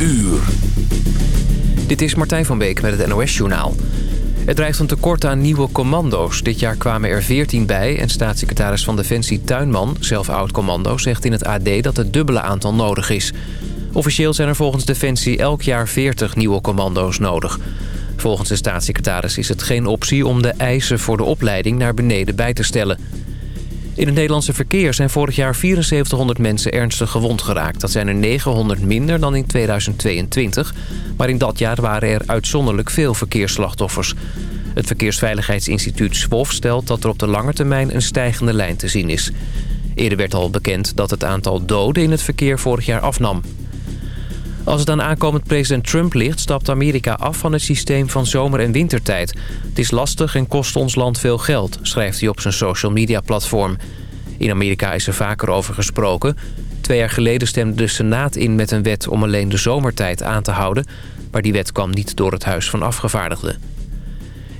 uur. Dit is Martijn van Beek met het NOS-journaal. Het dreigt een tekort aan nieuwe commando's. Dit jaar kwamen er 14 bij en staatssecretaris van Defensie Tuinman, zelf oud-commando, zegt in het AD dat het dubbele aantal nodig is. Officieel zijn er volgens Defensie elk jaar 40 nieuwe commando's nodig. Volgens de staatssecretaris is het geen optie om de eisen voor de opleiding naar beneden bij te stellen. In het Nederlandse verkeer zijn vorig jaar 7400 mensen ernstig gewond geraakt. Dat zijn er 900 minder dan in 2022. Maar in dat jaar waren er uitzonderlijk veel verkeersslachtoffers. Het Verkeersveiligheidsinstituut SWOF stelt dat er op de lange termijn een stijgende lijn te zien is. Eerder werd al bekend dat het aantal doden in het verkeer vorig jaar afnam. Als het aan aankomend president Trump ligt... stapt Amerika af van het systeem van zomer- en wintertijd. Het is lastig en kost ons land veel geld, schrijft hij op zijn social media platform. In Amerika is er vaker over gesproken. Twee jaar geleden stemde de Senaat in met een wet om alleen de zomertijd aan te houden... maar die wet kwam niet door het Huis van Afgevaardigden.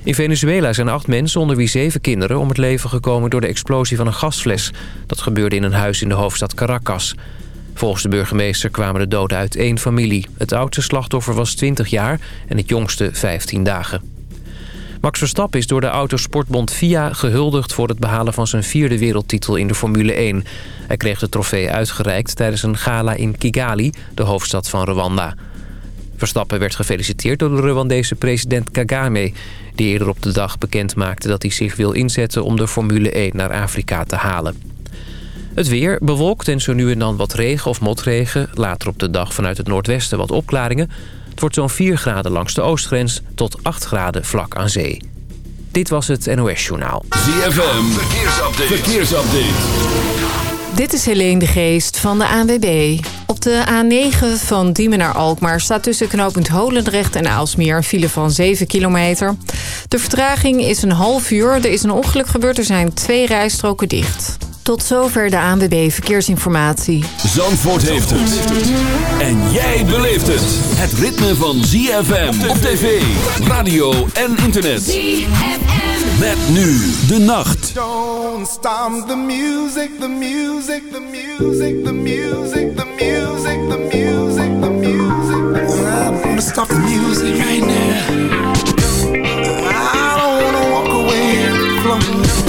In Venezuela zijn acht mensen, onder wie zeven kinderen... om het leven gekomen door de explosie van een gasfles. Dat gebeurde in een huis in de hoofdstad Caracas... Volgens de burgemeester kwamen de doden uit één familie. Het oudste slachtoffer was 20 jaar en het jongste 15 dagen. Max Verstappen is door de autosportbond FIA gehuldigd... voor het behalen van zijn vierde wereldtitel in de Formule 1. Hij kreeg de trofee uitgereikt tijdens een gala in Kigali, de hoofdstad van Rwanda. Verstappen werd gefeliciteerd door de Rwandese president Kagame... die eerder op de dag bekend maakte dat hij zich wil inzetten... om de Formule 1 naar Afrika te halen. Het weer bewolkt en zo nu en dan wat regen of motregen. Later op de dag vanuit het noordwesten wat opklaringen. Het wordt zo'n 4 graden langs de oostgrens tot 8 graden vlak aan zee. Dit was het NOS Journaal. ZFM, verkeersupdate. verkeersupdate. Dit is Helene de Geest van de ANWB. Op de A9 van Diemen naar Alkmaar staat tussen knooppunt Holendrecht en Aalsmeer een file van 7 kilometer. De vertraging is een half uur. Er is een ongeluk gebeurd. Er zijn twee rijstroken dicht. Tot zover de ANWB Verkeersinformatie. Zandvoort heeft het. En jij beleeft het. Het ritme van ZFM op tv, radio en internet. ZFM. Met nu de nacht. Don't stop the music, the music, the music, the music, the music, the music, the music. I'm gonna stop the music right now. I don't wanna walk away from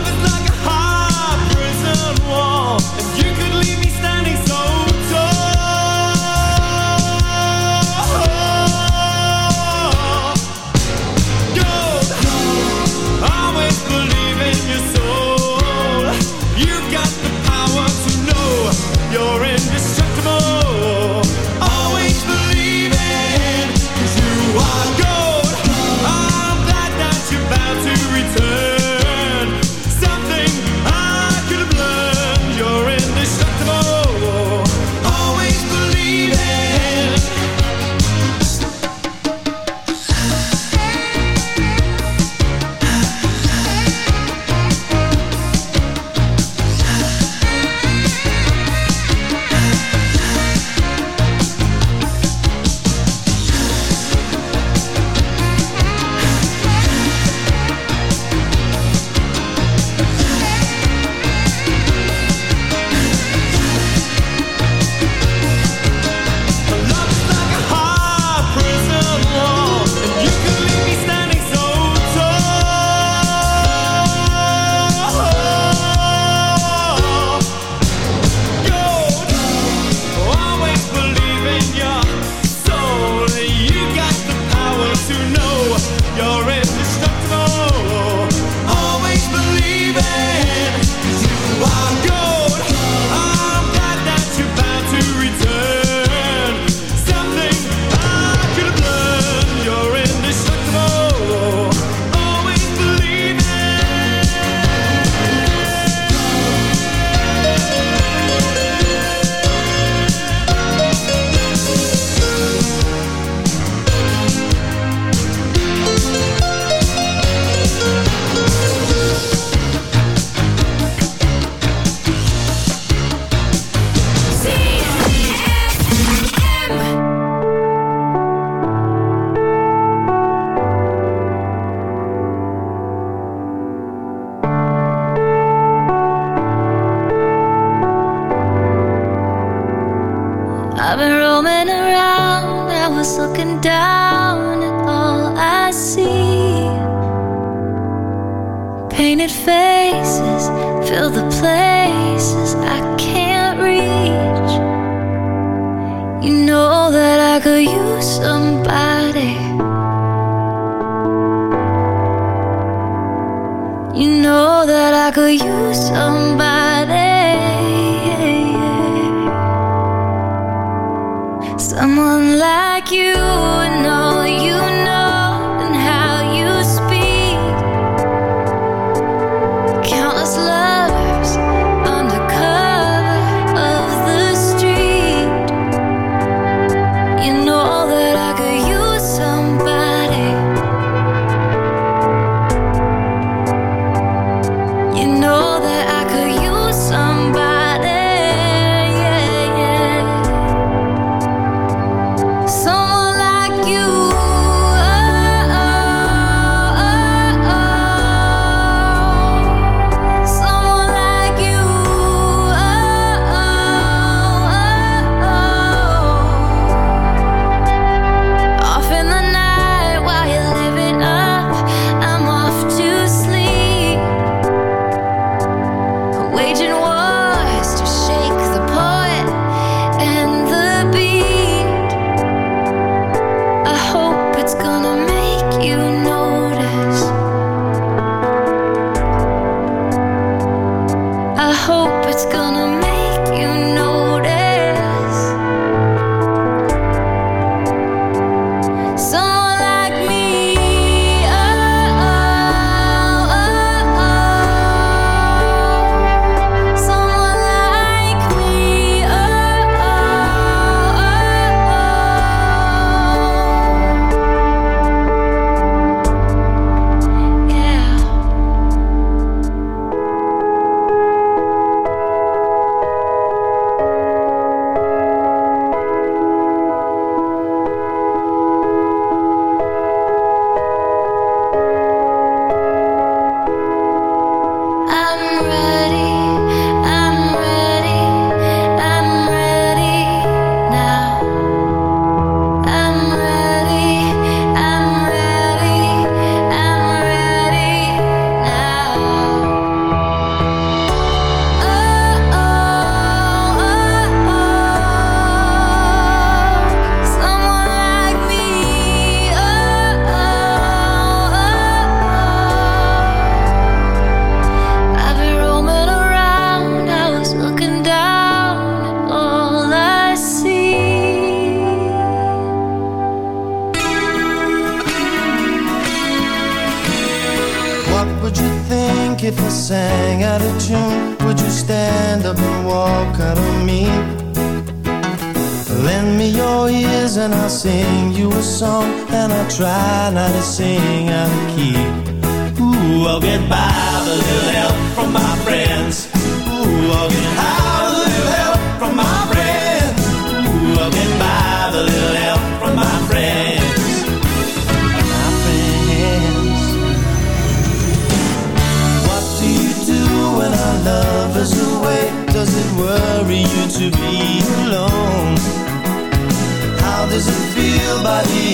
try not to sing.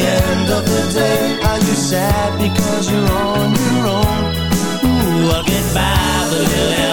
end of the day, are you sad because you're on your own? Ooh, I'll get by, but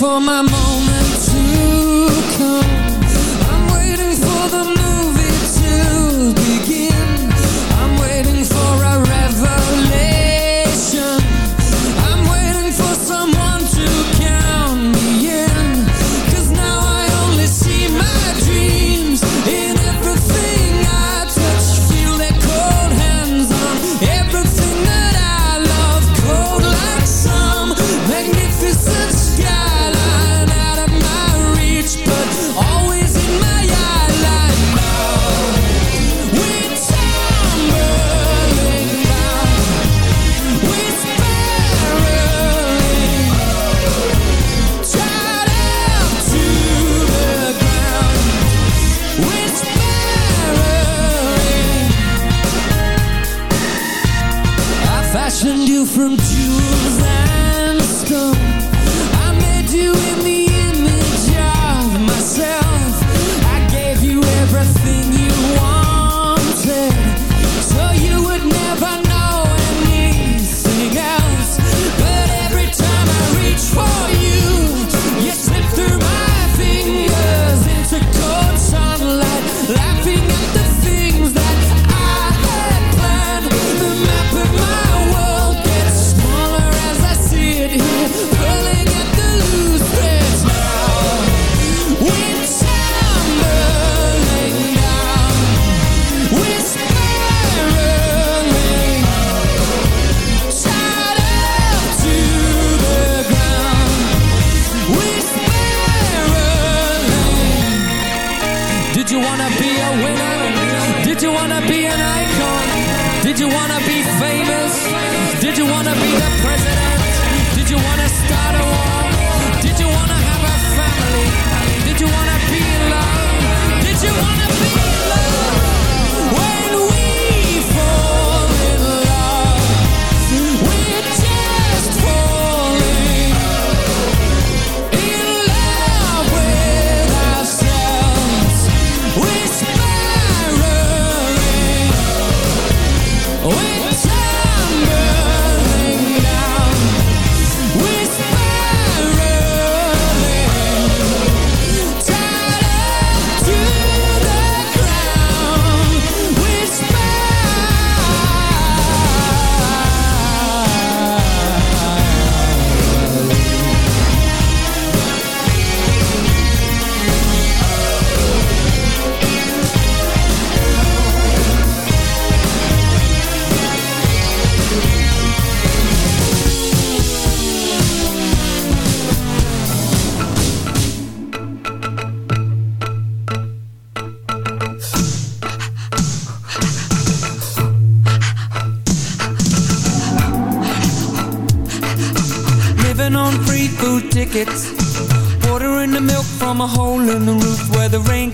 for my moment be a winner? Did you wanna be an icon? Did you wanna be famous? Did you wanna be the president? Did you wanna start a war?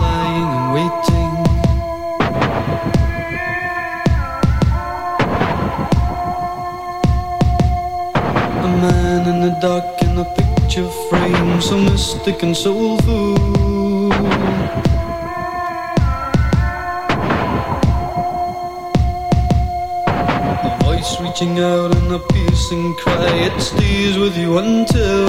lying and waiting. A man in the dark in picture frame, so mystic and. A voice reaching out in a piercing cry, it stays with you until.